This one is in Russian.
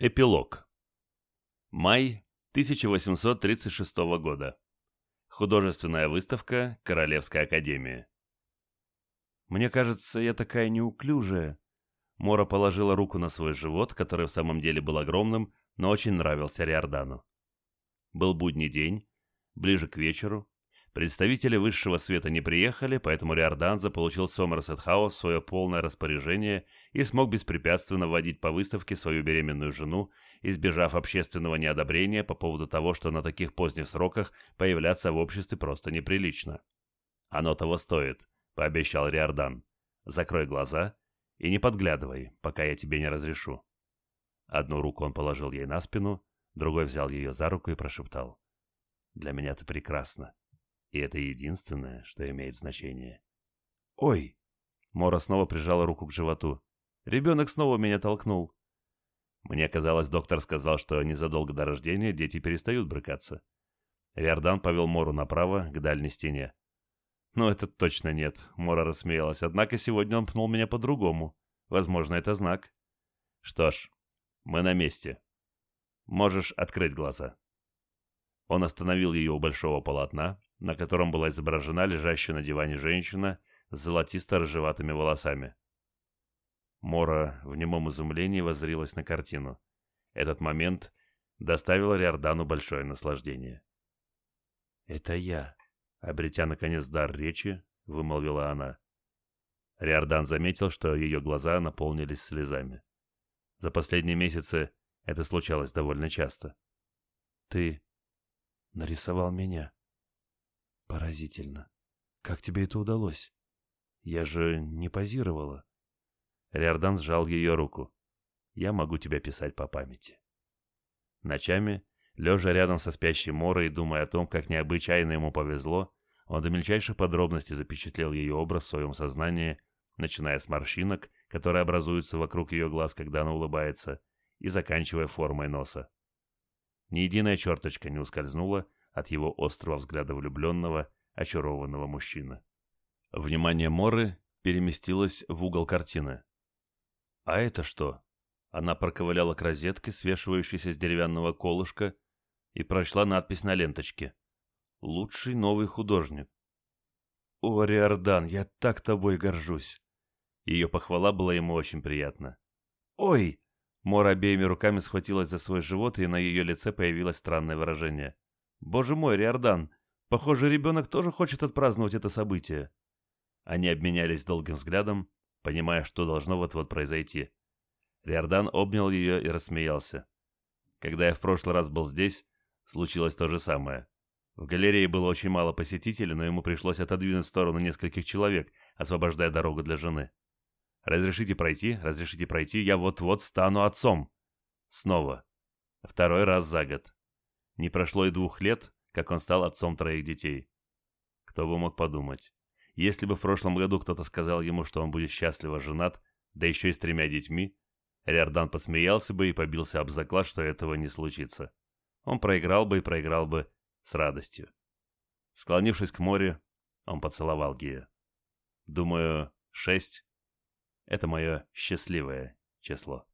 Эпилог. Май 1836 года. Художественная выставка Королевской академии. «Мне кажется, я такая неуклюжая». Мора положила руку на свой живот, который в самом деле был огромным, но очень нравился Риордану. Был будний день, ближе к вечеру, Представители высшего света не приехали, поэтому Риордан заполучил Сомерсет Хаус в свое полное распоряжение и смог беспрепятственно вводить по выставке свою беременную жену, избежав общественного неодобрения по поводу того, что на таких поздних сроках появляться в обществе просто неприлично. «Оно того стоит», — пообещал Риордан. «Закрой глаза и не подглядывай, пока я тебе не разрешу». Одну руку он положил ей на спину, другой взял ее за руку и прошептал. «Для меня ты прекрасна. И это единственное, что имеет значение. «Ой!» Мора снова прижала руку к животу. «Ребенок снова меня толкнул». Мне казалось, доктор сказал, что незадолго до рождения дети перестают брыкаться. Риордан повел Мору направо, к дальней стене. «Ну, это точно нет», — Мора рассмеялась. «Однако сегодня он пнул меня по-другому. Возможно, это знак». «Что ж, мы на месте. Можешь открыть глаза». Он остановил ее у большого полотна, на котором была изображена лежащая на диване женщина с золотисто-рыжеватыми волосами. Мора в немом изумлении воззрилась на картину. Этот момент доставил Риордану большое наслаждение. «Это я», — обретя, наконец, дар речи, вымолвила она. Риордан заметил, что ее глаза наполнились слезами. За последние месяцы это случалось довольно часто. «Ты нарисовал меня», Поразительно. Как тебе это удалось? Я же не позировала. Риордан сжал ее руку. Я могу тебя писать по памяти. Ночами, лежа рядом со спящей Морой и думая о том, как необычайно ему повезло, он до мельчайших подробностей запечатлел ее образ в своем сознании, начиная с морщинок, которые образуются вокруг ее глаз, когда она улыбается, и заканчивая формой носа. Ни единая черточка не ускользнула от его острого взгляда влюбленного, очарованного мужчины. Внимание Моры переместилось в угол картины. «А это что?» Она проковыляла к розетке, свешивающейся с деревянного колышка, и прочла надпись на ленточке. «Лучший новый художник». «О, Риордан, я так тобой горжусь!» Ее похвала была ему очень приятна. «Ой!» Мора обеими руками схватилась за свой живот, и на ее лице появилось странное выражение. Боже мой, Риордан, похоже, ребенок тоже хочет отпраздновать это событие. Они обменялись долгим взглядом, понимая, что должно вот-вот произойти. Риордан обнял ее и рассмеялся. Когда я в прошлый раз был здесь, случилось то же самое. В галерее было очень мало посетителей, но ему пришлось отодвинуть в сторону нескольких человек, освобождая дорогу для жены. «Разрешите пройти, разрешите пройти, я вот-вот стану отцом!» Снова. Второй раз за год. Не прошло и двух лет, как он стал отцом троих детей. Кто бы мог подумать. Если бы в прошлом году кто-то сказал ему, что он будет счастливо женат, да еще и с тремя детьми, Риордан посмеялся бы и побился об заклад, что этого не случится. Он проиграл бы и проиграл бы с радостью. Склонившись к морю, он поцеловал Гия. Думаю, шесть — это мое счастливое число.